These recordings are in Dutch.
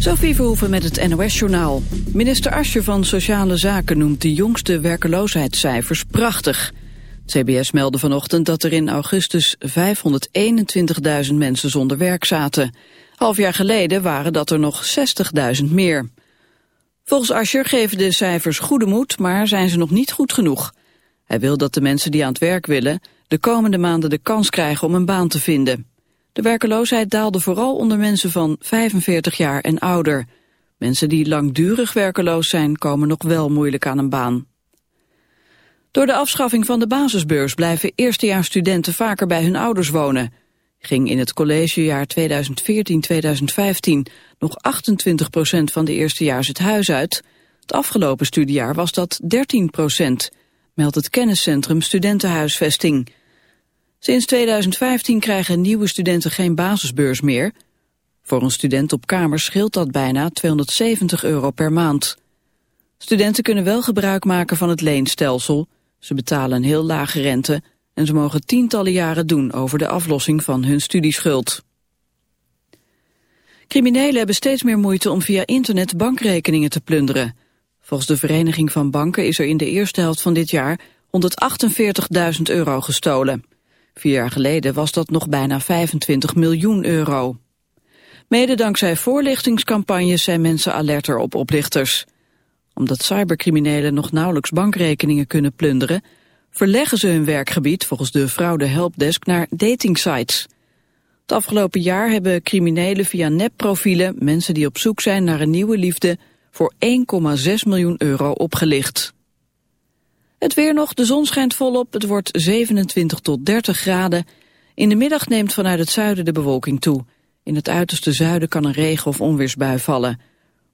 Sophie Verhoeven met het NOS-journaal. Minister Asje van Sociale Zaken noemt de jongste werkeloosheidscijfers prachtig. CBS meldde vanochtend dat er in augustus 521.000 mensen zonder werk zaten. Half jaar geleden waren dat er nog 60.000 meer. Volgens Ascher geven de cijfers goede moed, maar zijn ze nog niet goed genoeg. Hij wil dat de mensen die aan het werk willen... de komende maanden de kans krijgen om een baan te vinden. De werkeloosheid daalde vooral onder mensen van 45 jaar en ouder. Mensen die langdurig werkeloos zijn komen nog wel moeilijk aan een baan. Door de afschaffing van de basisbeurs blijven eerstejaarsstudenten vaker bij hun ouders wonen. Ging in het collegejaar 2014-2015 nog 28 procent van de eerstejaars het huis uit. Het afgelopen studiejaar was dat 13 procent, meldt het kenniscentrum Studentenhuisvesting. Sinds 2015 krijgen nieuwe studenten geen basisbeurs meer. Voor een student op kamer scheelt dat bijna 270 euro per maand. Studenten kunnen wel gebruik maken van het leenstelsel. Ze betalen een heel lage rente en ze mogen tientallen jaren doen over de aflossing van hun studieschuld. Criminelen hebben steeds meer moeite om via internet bankrekeningen te plunderen. Volgens de Vereniging van Banken is er in de eerste helft van dit jaar 148.000 euro gestolen. Vier jaar geleden was dat nog bijna 25 miljoen euro. Mede dankzij voorlichtingscampagnes zijn mensen alerter op oplichters. Omdat cybercriminelen nog nauwelijks bankrekeningen kunnen plunderen... verleggen ze hun werkgebied volgens de fraude helpdesk naar datingsites. Het afgelopen jaar hebben criminelen via nepprofielen... mensen die op zoek zijn naar een nieuwe liefde... voor 1,6 miljoen euro opgelicht. Het weer nog, de zon schijnt volop, het wordt 27 tot 30 graden. In de middag neemt vanuit het zuiden de bewolking toe. In het uiterste zuiden kan een regen- of onweersbui vallen.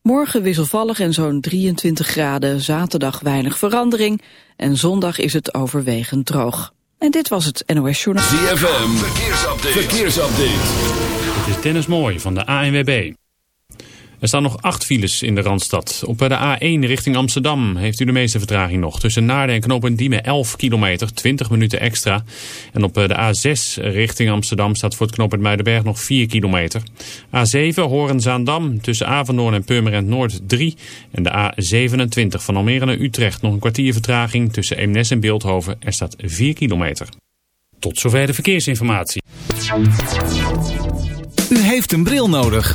Morgen wisselvallig en zo'n 23 graden, zaterdag weinig verandering... en zondag is het overwegend droog. En dit was het NOS Journal. ZFM, verkeersupdate. verkeersupdate. Dit is Dennis Mooi van de ANWB. Er staan nog acht files in de Randstad. Op de A1 richting Amsterdam heeft u de meeste vertraging nog. Tussen Naarden en Knoop Diemen 11 kilometer, 20 minuten extra. En op de A6 richting Amsterdam staat voor het knooppunt Muidenberg nog 4 kilometer. A7 Horen-Zaandam tussen Avendoorn en Purmerend Noord 3. En de A27 van Almere naar Utrecht nog een kwartier vertraging. Tussen Eemnes en Beeldhoven er staat 4 kilometer. Tot zover de verkeersinformatie. U heeft een bril nodig.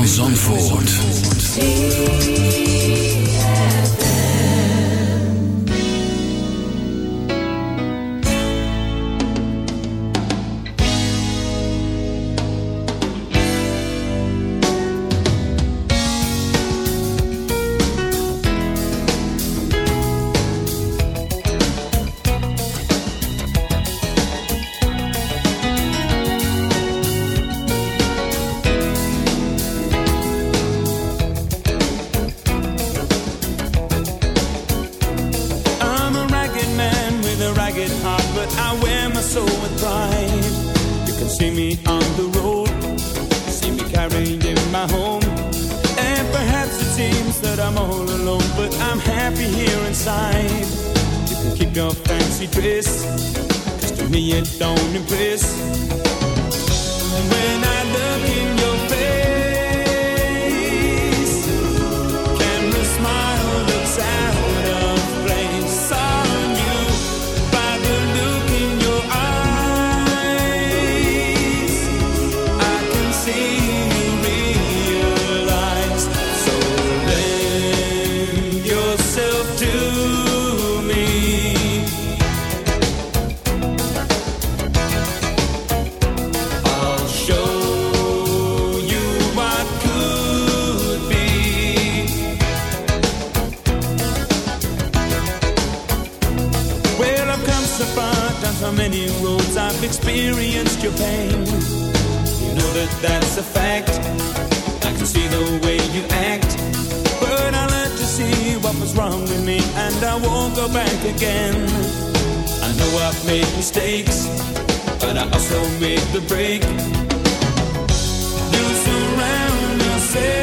Van Zandvoort. I won't go back again. I know I've made mistakes, but I also made the break. You surround yourself.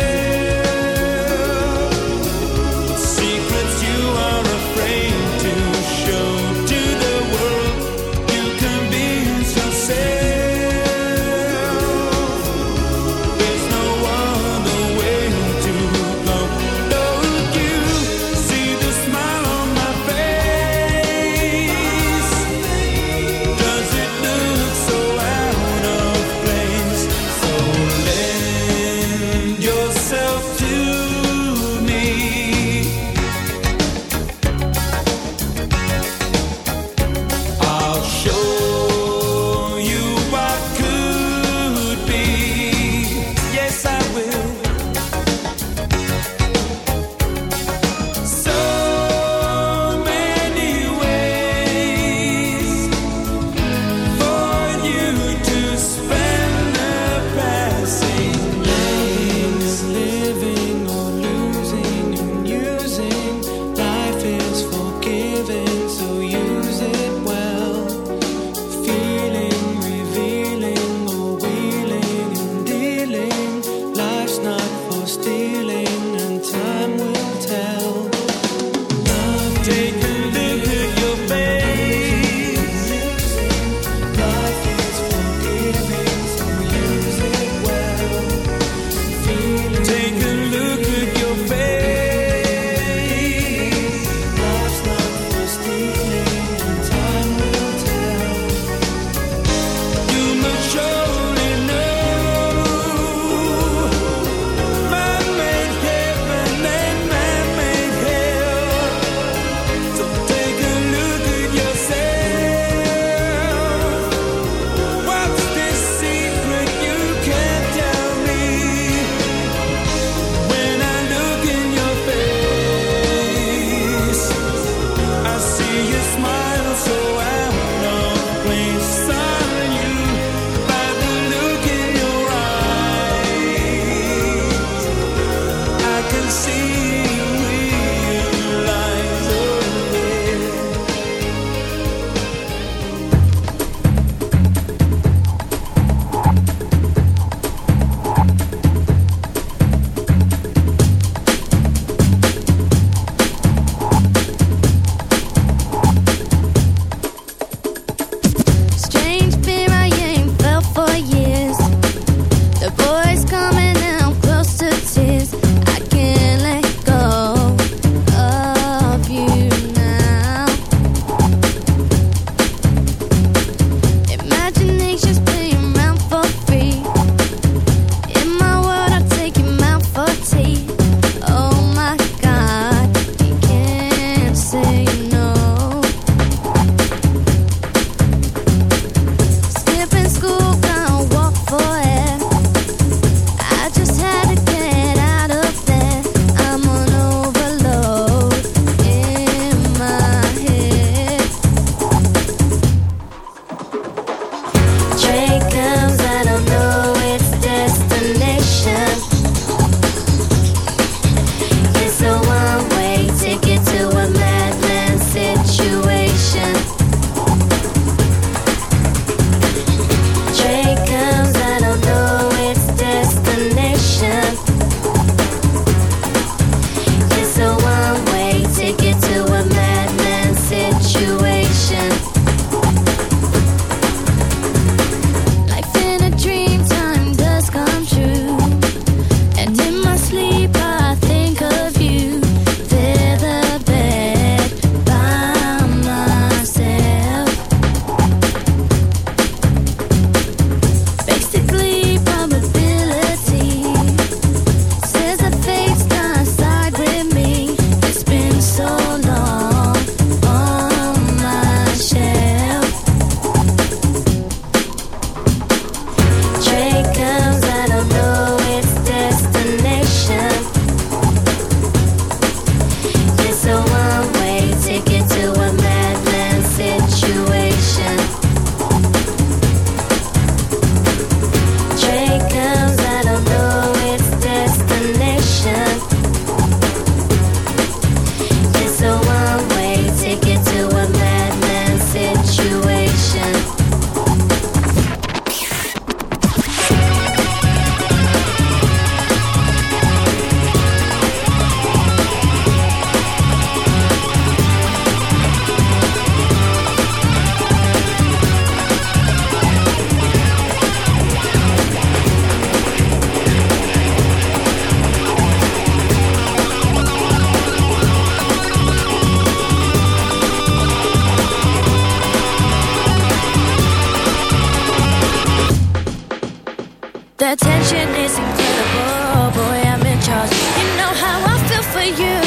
The tension is incredible, boy. I'm in charge. You know how I feel for. You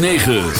9.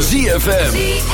ZFM.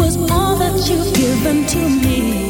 was all that you've given to me.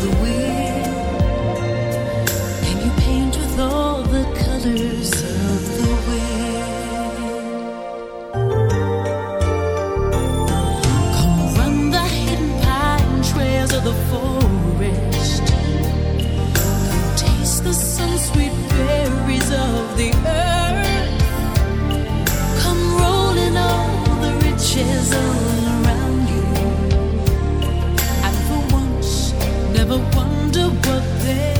The wind? day